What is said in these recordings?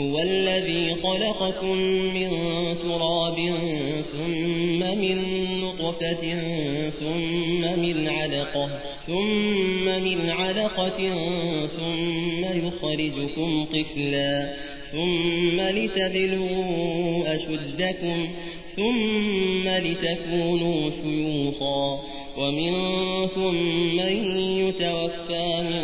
هو الذي خلقكم من تراب ثم من نطفة ثم من علقة ثم من علقة ثم يخرجكم طفلا ثم لتبلوا أشدكم ثم لتكونوا شيوطا ومنكم من يتوفى من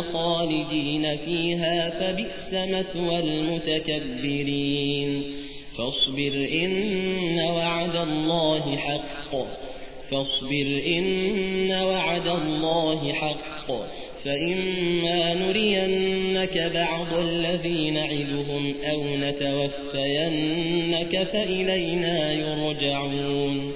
خالدين فيها فبئس مثوى المتكبرين. فاصبر إن وعد الله حق. فاصبر إن وعد الله حق. فإما نرينك بعض الذي نعدهم أو نتوفينك فإلينا يرجعون.